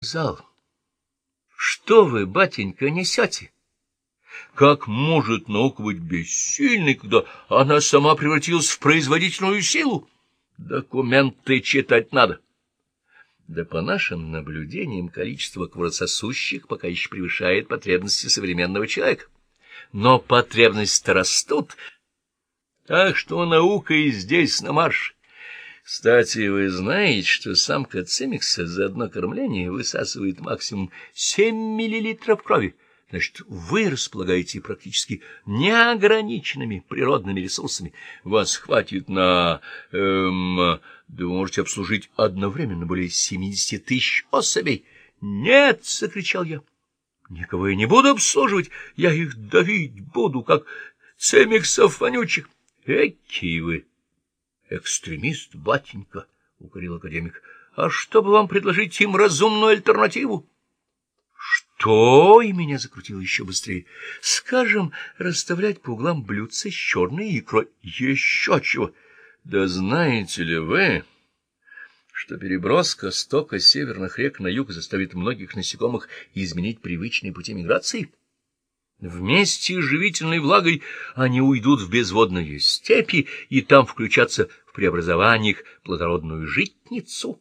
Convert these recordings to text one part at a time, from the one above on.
зал. Что вы, батенька, несете? Как может наука быть бессильной, когда она сама превратилась в производительную силу? Документы читать надо. Да по нашим наблюдениям количество кровососущих пока еще превышает потребности современного человека. Но потребности-то растут, так что наука и здесь на марше. Кстати, вы знаете, что самка цимикса за одно кормление высасывает максимум 7 миллилитров крови. Значит, вы располагаете практически неограниченными природными ресурсами. Вас хватит на... Эм, да вы можете обслужить одновременно более 70 тысяч особей. «Нет!» — закричал я. «Никого я не буду обслуживать, я их давить буду, как цемиксов вонючих». «Эки вы!» Экстремист, батенька, — укорил академик. — А что бы вам предложить им разумную альтернативу? — Что? — и меня закрутило еще быстрее. — Скажем, расставлять по углам блюдца с черной икрой. Еще чего? Да знаете ли вы, что переброска стока северных рек на юг заставит многих насекомых изменить привычные пути миграции? — Вместе с живительной влагой они уйдут в безводные степи и там включатся в преобразование их плодородную житницу.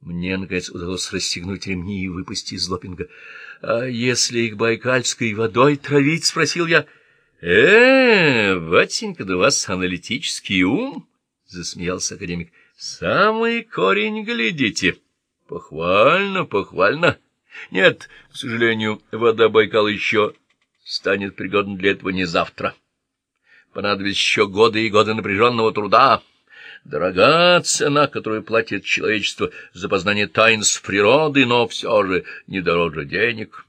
Мне, наконец, удалось расстегнуть ремни и выпустить из лопинга. — А если их байкальской водой травить? — спросил я. — Э, батенька, да у вас аналитический ум, — засмеялся академик. — Самый корень глядите. Похвально, похвально. Нет, к сожалению, вода Байкала еще станет пригоден для этого не завтра. Понадобится еще годы и годы напряженного труда. Дорога цена, которую платит человечество за познание таинств природы, но все же не дороже денег.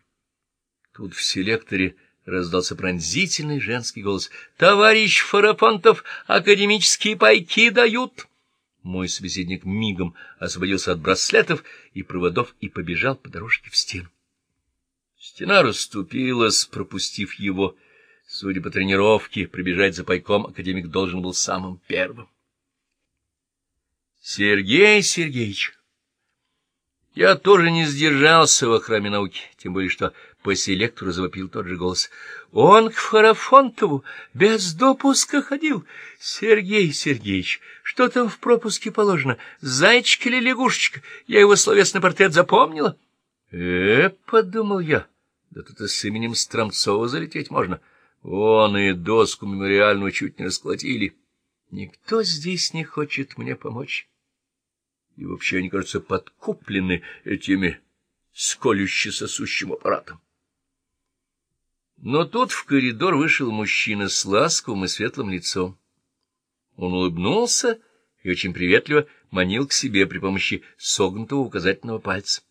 Тут в селекторе раздался пронзительный женский голос. — Товарищ Фарапонтов, академические пайки дают! Мой собеседник мигом освободился от браслетов и проводов и побежал по дорожке в стену. Стена расступилась, пропустив его. Судя по тренировке, прибежать за пайком академик должен был самым первым. Сергей Сергеевич, я тоже не сдержался во храме науки, тем более что по селектору завопил тот же голос. Он к Фарафонтову без допуска ходил. Сергей Сергеевич, что там в пропуске положено, зайчик или лягушечка? Я его словесный портрет запомнила. Э, — подумал я. — да тут и с именем Стромцова залететь можно. Вон и доску мемориальную чуть не расколотили. Никто здесь не хочет мне помочь. И вообще они, кажется, подкуплены этими сколюще-сосущим аппаратом. Но тут в коридор вышел мужчина с ласковым и светлым лицом. Он улыбнулся и очень приветливо манил к себе при помощи согнутого указательного пальца.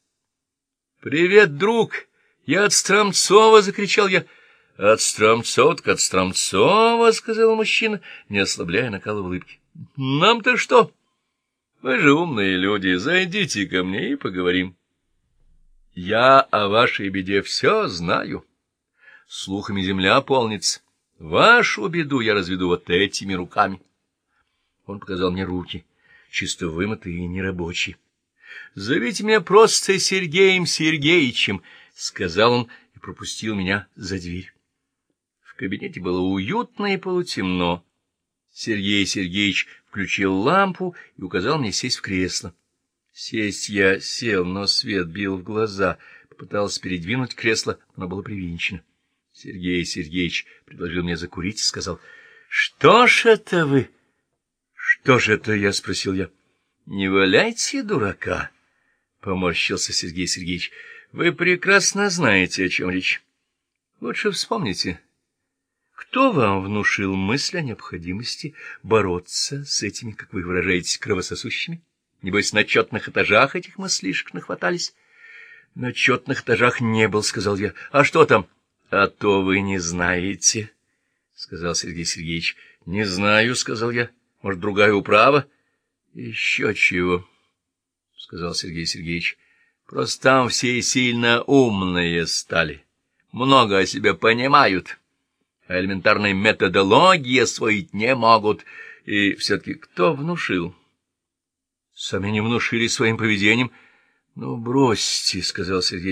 — Привет, друг! — Я от Стромцова! — закричал я. — От Стромцова так от Стромцова! — сказал мужчина, не ослабляя накала улыбки. — Нам-то что? Вы же умные люди, зайдите ко мне и поговорим. Я о вашей беде все знаю. Слухами земля полнится. Вашу беду я разведу вот этими руками. Он показал мне руки, чисто вымытые и нерабочие. Зовите меня просто Сергеем Сергеевичем, — сказал он и пропустил меня за дверь. В кабинете было уютно и полутемно. Сергей Сергеевич включил лампу и указал мне сесть в кресло. Сесть я сел, но свет бил в глаза. Попытался передвинуть кресло, но было привинчено. Сергей Сергеевич предложил мне закурить и сказал, — Что ж это вы? — Что ж это? — я спросил я. — Не валяйте дурака, — поморщился Сергей Сергеевич. Вы прекрасно знаете, о чем речь. Лучше вспомните, кто вам внушил мысль о необходимости бороться с этими, как вы выражаетесь, кровососущими? Небось, на четных этажах этих мыслишек нахватались? — На четных этажах не был, — сказал я. — А что там? — А то вы не знаете, — сказал Сергей Сергеевич. — Не знаю, — сказал я. — Может, другая управа? — Еще чего, — сказал Сергей Сергеевич. Просто там все сильно умные стали, много о себе понимают, а элементарной методологии освоить не могут. И все-таки кто внушил? Сами не внушили своим поведением. — Ну, бросьте, — сказал Сергей